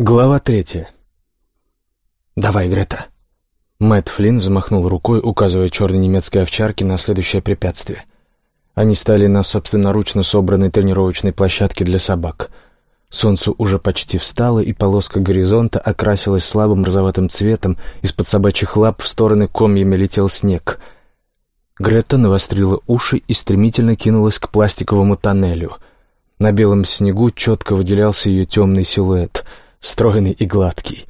Глава третья. «Давай, Грета». Мэтт Флинн взмахнул рукой, указывая черной немецкой овчарке на следующее препятствие. Они стали на собственноручно собранной тренировочной площадке для собак. Солнце уже почти встало, и полоска горизонта окрасилась слабым розоватым цветом, из-под собачьих лап в стороны комьями летел снег. Грета навострила уши и стремительно кинулась к пластиковому тоннелю. На белом снегу четко выделялся ее темный силуэт, стройный и гладкий.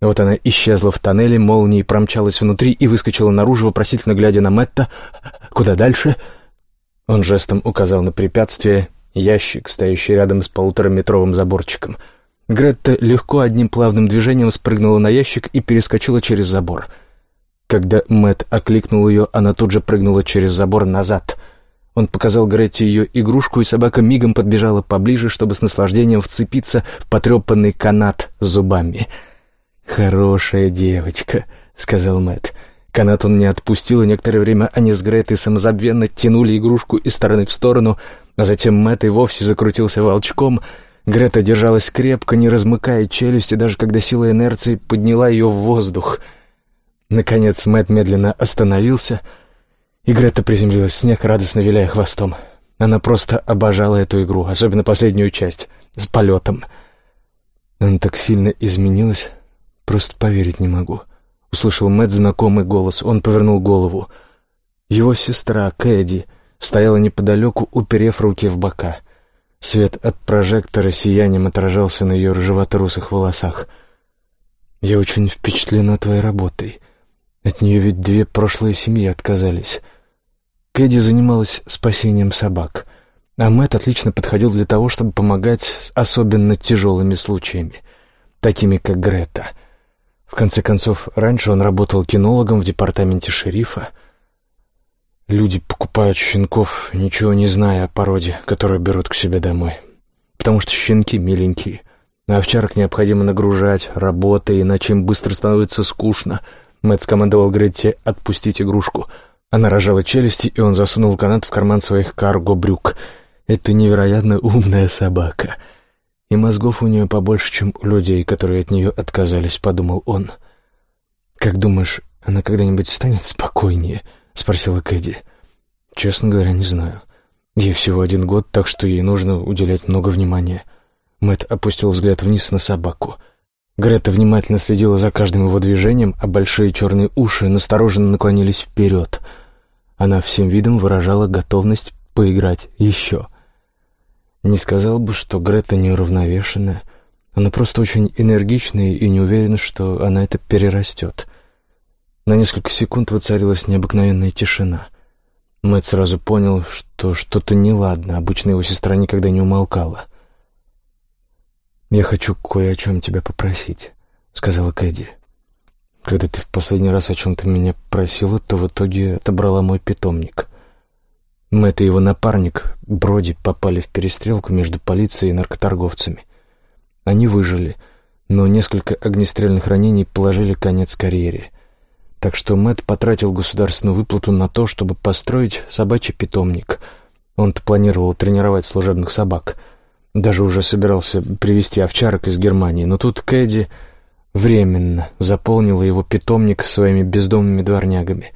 Вот она исчезла в тоннеле, молнией промчалась внутри и выскочила наружу, вопросительно глядя на Мэтта. «Куда дальше?» Он жестом указал на препятствие, ящик, стоящий рядом с полутораметровым заборчиком. Гретта легко одним плавным движением спрыгнула на ящик и перескочила через забор. Когда Мэт окликнул ее, она тут же прыгнула через забор назад. Он показал Гретте ее игрушку, и собака мигом подбежала поближе, чтобы с наслаждением вцепиться в потрепанный канат зубами — «Хорошая девочка», — сказал Мэтт. Канат он не отпустил, и некоторое время они с Гретой самозабвенно тянули игрушку из стороны в сторону, а затем Мэтт и вовсе закрутился волчком. Грета держалась крепко, не размыкая челюсти, даже когда сила инерции подняла ее в воздух. Наконец Мэтт медленно остановился, и Грета приземлилась в снег, радостно виляя хвостом. Она просто обожала эту игру, особенно последнюю часть, с полетом. Она так сильно изменилась, «Просто поверить не могу», — услышал Мэтт знакомый голос. Он повернул голову. Его сестра, Кэдди, стояла неподалеку, уперев руки в бока. Свет от прожектора сиянием отражался на ее рыжевато-русых волосах. «Я очень впечатлена твоей работой. От нее ведь две прошлые семьи отказались». Кэдди занималась спасением собак, а Мэтт отлично подходил для того, чтобы помогать с особенно тяжелыми случаями, такими как Грета — в конце концов, раньше он работал кинологом в департаменте шерифа. Люди покупают щенков, ничего не зная о породе, которую берут к себе домой. Потому что щенки миленькие, а овчарок необходимо нагружать работой, иначе им быстро становится скучно. Мэтт скомандовал Гретте отпустить игрушку. Она рожала челюсти, и он засунул канат в карман своих карго-брюк. «Это невероятно умная собака». И мозгов у нее побольше, чем у людей, которые от нее отказались, подумал он. «Как думаешь, она когда-нибудь станет спокойнее?» — спросила Кэдди. «Честно говоря, не знаю. Ей всего один год, так что ей нужно уделять много внимания». Мэт опустил взгляд вниз на собаку. Грета внимательно следила за каждым его движением, а большие черные уши настороженно наклонились вперед. Она всем видом выражала готовность поиграть еще — не сказал бы, что Грета неуравновешенная. Она просто очень энергичная и не уверена, что она это перерастет. На несколько секунд воцарилась необыкновенная тишина. Мэтт сразу понял, что что-то неладно. Обычно его сестра никогда не умолкала. «Я хочу кое о чем тебя попросить», — сказала Кэдди. «Когда ты в последний раз о чем-то меня просила, то в итоге отобрала мой питомник». Мэтт и его напарник, Броди, попали в перестрелку между полицией и наркоторговцами. Они выжили, но несколько огнестрельных ранений положили конец карьере. Так что Мэтт потратил государственную выплату на то, чтобы построить собачий питомник. Он-то планировал тренировать служебных собак. Даже уже собирался привезти овчарок из Германии, но тут Кэдди временно заполнила его питомник своими бездомными дворнягами.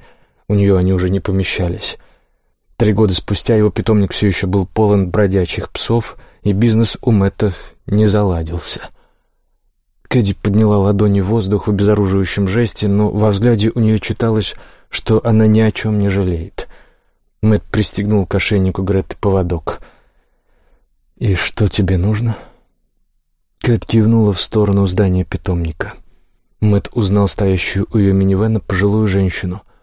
У нее они уже не помещались. Три года спустя его питомник все еще был полон бродячих псов, и бизнес у Мэтта не заладился. Кэдди подняла ладони в воздух в обезоруживающем жесте, но во взгляде у нее читалось, что она ни о чем не жалеет. Мэтт пристегнул к ошейнику Гретты поводок. «И что тебе нужно?» Кэт кивнула в сторону здания питомника. Мэтт узнал стоящую у ее минивэна пожилую женщину —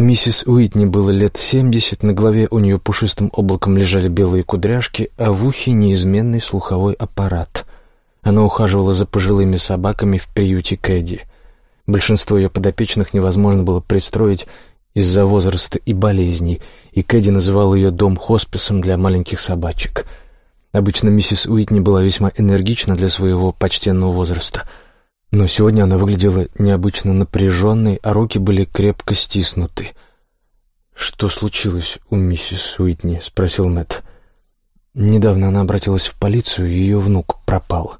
Миссис Уитни было лет семьдесят, на голове у нее пушистым облаком лежали белые кудряшки, а в ухе неизменный слуховой аппарат. Она ухаживала за пожилыми собаками в приюте Кэдди. Большинство ее подопечных невозможно было пристроить из-за возраста и болезней, и Кэдди называл ее дом хосписом для маленьких собачек. Обычно миссис Уитни была весьма энергична для своего почтенного возраста — но сегодня она выглядела необычно напряженной, а руки были крепко стиснуты. «Что случилось у миссис Уитни?» — спросил Мэтт. Недавно она обратилась в полицию, ее внук пропал.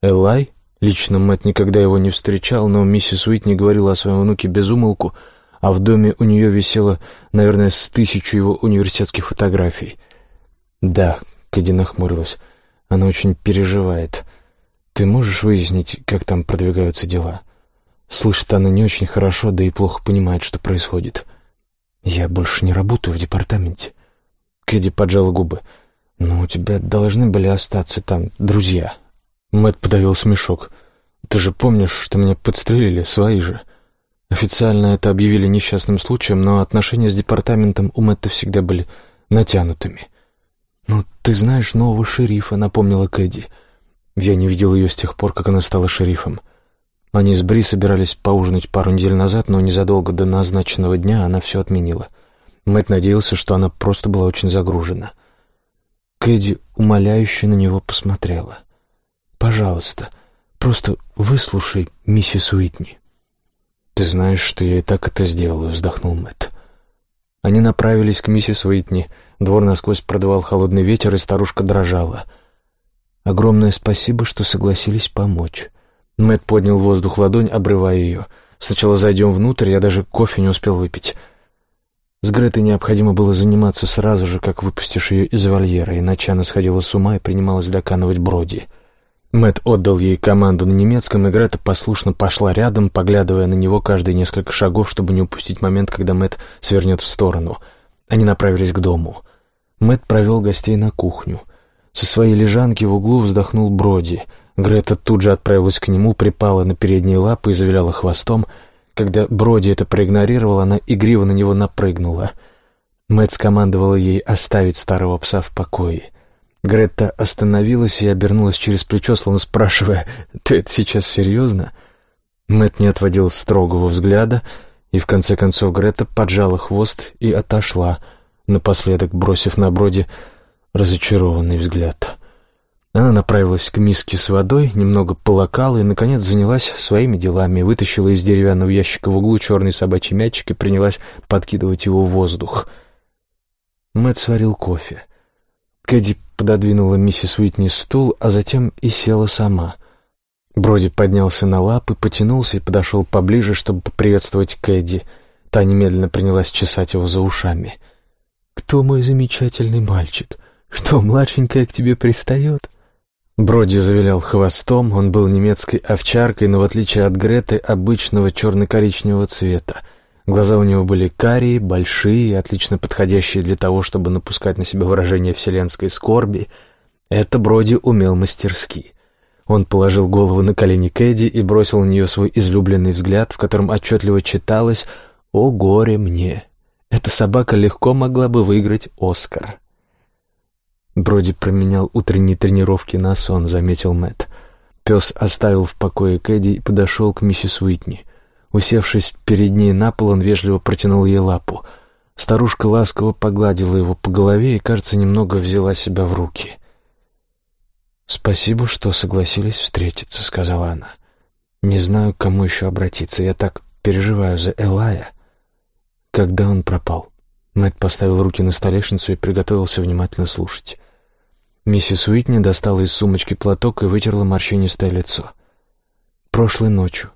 «Элай?» Лично Мэтт никогда его не встречал, но миссис Уитни говорила о своем внуке без умолку, а в доме у нее висело, наверное, с тысячу его университетских фотографий. «Да», — Кэдди нахмурилась, — «она очень переживает. Ты можешь выяснить, как там продвигаются дела?» Слышит она не очень хорошо, да и плохо понимает, что происходит. «Я больше не работаю в департаменте». Кэдди поджала губы. «Но у тебя должны были остаться там друзья». Мэтт подавил смешок. «Ты же помнишь, что меня подстрелили, свои же?» Официально это объявили несчастным случаем, но отношения с департаментом у Мэтта всегда были натянутыми. «Ну, ты знаешь нового шерифа», — напомнила Кэдди. Я не видел ее с тех пор, как она стала шерифом. Они с Бри собирались поужинать пару недель назад, но незадолго до назначенного дня она все отменила. Мэтт надеялся, что она просто была очень загружена. Кэдди умоляюще на него посмотрела. «Пожалуйста, просто выслушай миссис Уитни». «Ты знаешь, что я и так это сделаю», — вздохнул Мэтт. Они направились к миссис Уитни. Двор насквозь продувал холодный ветер, и старушка дрожала. «Огромное спасибо, что согласились помочь». Мэтт поднял в воздух ладонь, обрывая ее. «Сначала зайдем внутрь, я даже кофе не успел выпить». С Гретой необходимо было заниматься сразу же, как выпустишь ее из вольера, иначе она сходила с ума и принималась доканывать Броди. Мэт отдал ей команду на немецком, и Грета послушно пошла рядом, поглядывая на него каждые несколько шагов, чтобы не упустить момент, когда Мэт свернет в сторону. Они направились к дому. Мэт провел гостей на кухню. Со своей лежанки в углу вздохнул Броди. Грета тут же отправилась к нему, припала на передние лапы и завиляла хвостом. Когда Броди это проигнорировал, она игриво на него напрыгнула. Мэт скомандовала ей оставить старого пса в покое. Гретта остановилась и обернулась через плечо, словно спрашивая, «Ты это сейчас серьезно?» Мэт не отводил строгого взгляда, и в конце концов Гретта поджала хвост и отошла, напоследок бросив на броди разочарованный взгляд. Она направилась к миске с водой, немного полокала и, наконец, занялась своими делами, вытащила из деревянного ящика в углу черный собачий мячик и принялась подкидывать его в воздух. Мэт сварил кофе. Кэдди пододвинула миссис Уитни стул, а затем и села сама. Броди поднялся на лапы, потянулся и подошел поближе, чтобы поприветствовать Кэдди. Та немедленно принялась чесать его за ушами. «Кто мой замечательный мальчик? Что, младшенькая к тебе пристает?» Броди завилял хвостом, он был немецкой овчаркой, но в отличие от Греты, обычного черно-коричневого цвета — Глаза у него были карие, большие, отлично подходящие для того, чтобы напускать на себя выражение вселенской скорби. Это Броди умел мастерски. Он положил голову на колени Кэдди и бросил на нее свой излюбленный взгляд, в котором отчетливо читалось «О горе мне! Эта собака легко могла бы выиграть Оскар». Броди променял утренние тренировки на сон, заметил Мэтт. Пес оставил в покое Кэдди и подошел к миссис Уитни — Усевшись перед ней на пол, он вежливо протянул ей лапу. Старушка ласково погладила его по голове и, кажется, немного взяла себя в руки. «Спасибо, что согласились встретиться», — сказала она. «Не знаю, к кому еще обратиться. Я так переживаю за Элая». Когда он пропал? Мэтт поставил руки на столешницу и приготовился внимательно слушать. Миссис Уитни достала из сумочки платок и вытерла морщинистое лицо. «Прошлой ночью.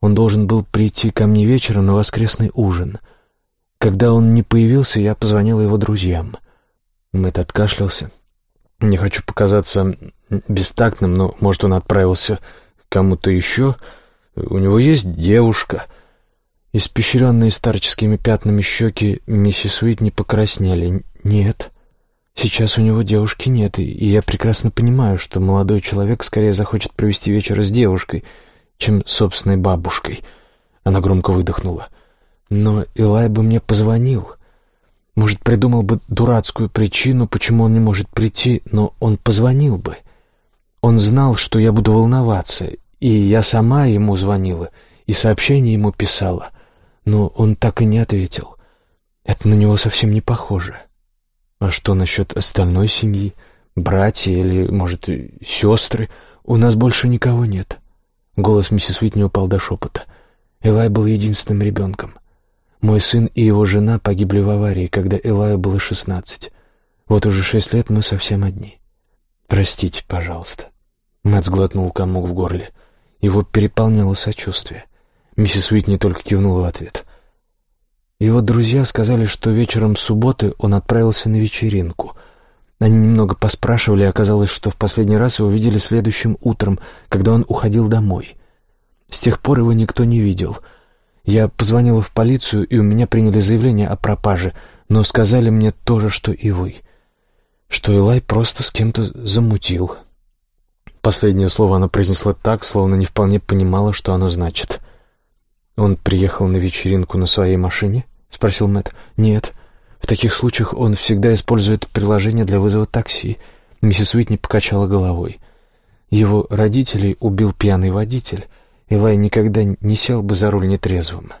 Он должен был прийти ко мне вечером на воскресный ужин. Когда он не появился, я позвонила его друзьям. Мэтт откашлялся. Не хочу показаться бестактным, но, может, он отправился кому-то еще. У него есть девушка. Испещренные старческими пятнами щеки миссис Уит не покраснели. Нет, сейчас у него девушки нет, и я прекрасно понимаю, что молодой человек скорее захочет провести вечер с девушкой — чем собственной бабушкой. Она громко выдохнула. Но Илай бы мне позвонил. Может, придумал бы дурацкую причину, почему он не может прийти, но он позвонил бы. Он знал, что я буду волноваться, и я сама ему звонила, и сообщение ему писала, но он так и не ответил. Это на него совсем не похоже. А что насчет остальной семьи? Братья или, может, сестры? У нас больше никого нет. Голос миссис Уитни упал до шепота. Элай был единственным ребенком. Мой сын и его жена погибли в аварии, когда Элаю было шестнадцать. Вот уже шесть лет мы совсем одни. Простите, пожалуйста. Мэтт сглотнул комок в горле. Его переполняло сочувствие. Миссис Уитни только кивнула в ответ. Его друзья сказали, что вечером субботы он отправился на вечеринку. Они немного поспрашивали, и оказалось, что в последний раз его видели следующим утром, когда он уходил домой. С тех пор его никто не видел. Я позвонила в полицию, и у меня приняли заявление о пропаже, но сказали мне то же, что и вы. Что Элай просто с кем-то замутил. Последнее слово она произнесла так, словно не вполне понимала, что оно значит. «Он приехал на вечеринку на своей машине?» — спросил Мэтт. «Нет. В таких случаях он всегда использует приложение для вызова такси». Миссис Уитни покачала головой. «Его родителей убил пьяный водитель. Элай никогда не сел бы за руль нетрезвым».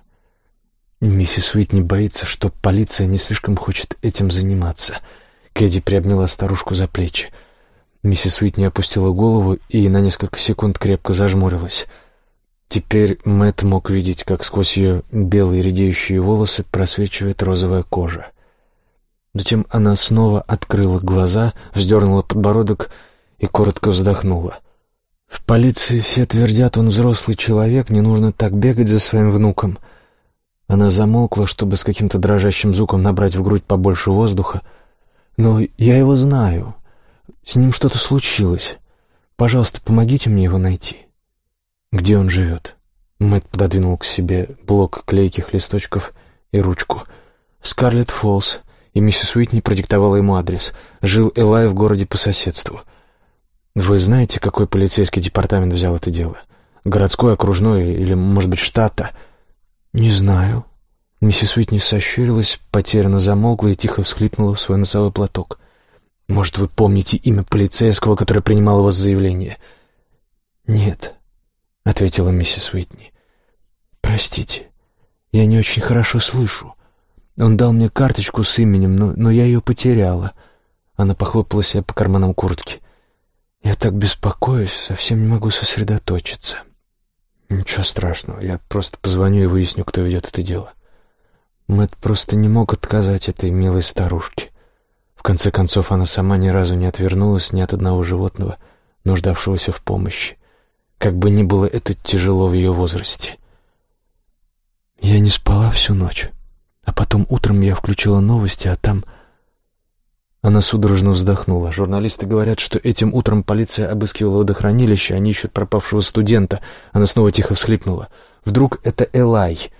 Миссис Уитни боится, что полиция не слишком хочет этим заниматься. Кэдди приобняла старушку за плечи. Миссис Уитни опустила голову и на несколько секунд крепко зажмурилась. Теперь Мэт мог видеть, как сквозь ее белые редеющие волосы просвечивает розовая кожа. Затем она снова открыла глаза, вздернула подбородок и коротко вздохнула. «В полиции все твердят, он взрослый человек, не нужно так бегать за своим внуком». Она замолкла, чтобы с каким-то дрожащим звуком набрать в грудь побольше воздуха. «Но я его знаю. С ним что-то случилось. Пожалуйста, помогите мне его найти. Где он живет? Мэтт пододвинул к себе блок клейких листочков и ручку. Скарлетт Фоллс, и миссис Уитни продиктовала ему адрес. Жил Элай в городе по соседству. Вы знаете, какой полицейский департамент взял это дело? Городской, окружной или, может быть, штата? Не знаю. Миссис Уитни сощурилась, потерянно замолкла и тихо всхлипнула в свой носовой платок. Может, вы помните имя полицейского, который принимал у вас заявление? Нет, ответила миссис Уитни. Простите, я не очень хорошо слышу. Он дал мне карточку с именем, но, но я ее потеряла. Она похлопала себя по карманам куртки. Я так беспокоюсь, совсем не могу сосредоточиться. Ничего страшного, я просто позвоню и выясню, кто ведет это дело. Мэтт просто не мог отказать этой милой старушке. В конце концов, она сама ни разу не отвернулась ни от одного животного, нуждавшегося в помощи. Как бы ни было это тяжело в ее возрасте. Я не спала всю ночь, а потом утром я включила новости, а там... Она судорожно вздохнула. Журналисты говорят, что этим утром полиция обыскивала водохранилище, они ищут пропавшего студента. Она снова тихо всхлипнула. Вдруг это Элай?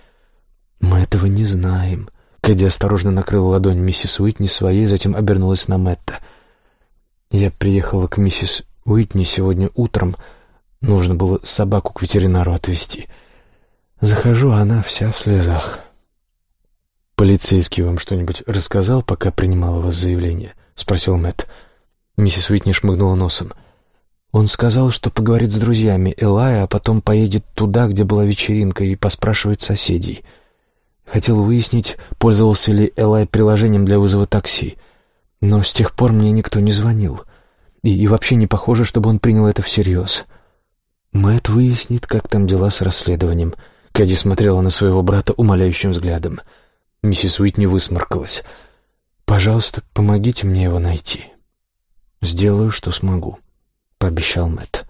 Мы этого не знаем. Кэдди осторожно накрыла ладонь миссис Уитни своей, затем обернулась на Мэтта. «Я приехала к миссис Уитни сегодня утром. Нужно было собаку к ветеринару отвезти. Захожу, а она вся в слезах». «Полицейский вам что-нибудь рассказал, пока принимала вас заявление?» — спросил Мэтт. Миссис Уитни шмыгнула носом. «Он сказал, что поговорит с друзьями Элая, а потом поедет туда, где была вечеринка, и поспрашивает соседей». Хотел выяснить, пользовался ли Элай приложением для вызова такси. Но с тех пор мне никто не звонил. И, и вообще не похоже, чтобы он принял это всерьез. Мэтт выяснит, как там дела с расследованием. Кэдди смотрела на своего брата умоляющим взглядом. Миссис Уитни высморкалась. «Пожалуйста, помогите мне его найти». «Сделаю, что смогу», — пообещал Мэтт.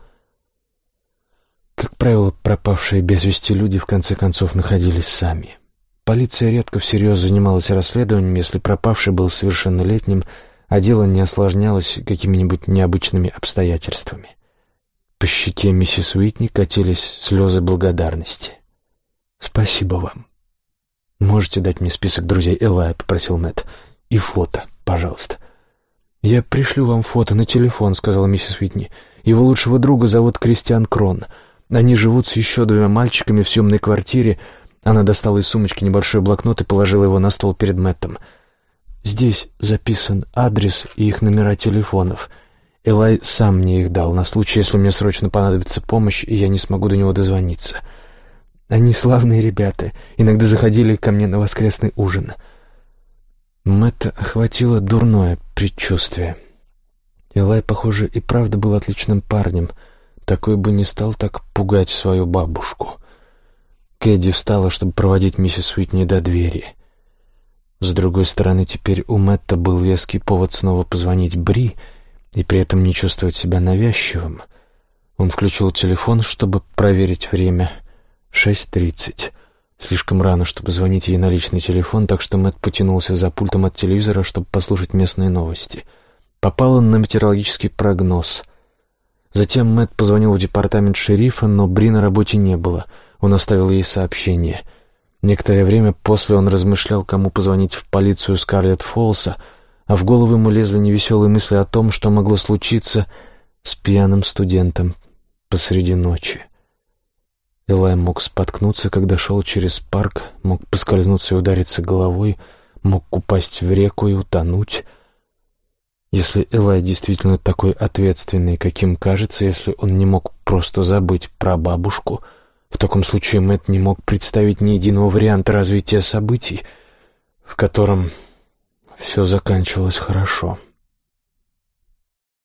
Как правило, пропавшие без вести люди в конце концов находились сами. Полиция редко всерьез занималась расследованием, если пропавший был совершеннолетним, а дело не осложнялось какими-нибудь необычными обстоятельствами. По щеке миссис Уитни катились слезы благодарности. «Спасибо вам». «Можете дать мне список друзей Элая?» — попросил Мэтт. «И фото, пожалуйста». «Я пришлю вам фото на телефон», — сказала миссис Уитни. «Его лучшего друга зовут Кристиан Крон. Они живут с еще двумя мальчиками в съемной квартире, она достала из сумочки небольшой блокнот и положила его на стол перед Мэттом. «Здесь записан адрес и их номера телефонов. Элай сам мне их дал, на случай, если мне срочно понадобится помощь, и я не смогу до него дозвониться. Они славные ребята, иногда заходили ко мне на воскресный ужин». Мэтта охватило дурное предчувствие. Элай, похоже, и правда был отличным парнем. Такой бы не стал так пугать свою бабушку. Кэдди встала, чтобы проводить миссис Уитни до двери. С другой стороны, теперь у Мэтта был веский повод снова позвонить Бри и при этом не чувствовать себя навязчивым. Он включил телефон, чтобы проверить время. Шесть тридцать. Слишком рано, чтобы звонить ей на личный телефон, так что Мэтт потянулся за пультом от телевизора, чтобы послушать местные новости. Попал он на метеорологический прогноз. Затем Мэтт позвонил в департамент шерифа, но Бри на работе не было. Он оставил ей сообщение. Некоторое время после он размышлял, кому позвонить в полицию Скарлетт Фолса, а в голову ему лезли невеселые мысли о том, что могло случиться с пьяным студентом посреди ночи. Элай мог споткнуться, когда шел через парк, мог поскользнуться и удариться головой, мог упасть в реку и утонуть. Если Элай действительно такой ответственный, каким кажется, если он не мог просто забыть про бабушку, в таком случае Мэтт не мог представить ни единого варианта развития событий, в котором все заканчивалось хорошо. —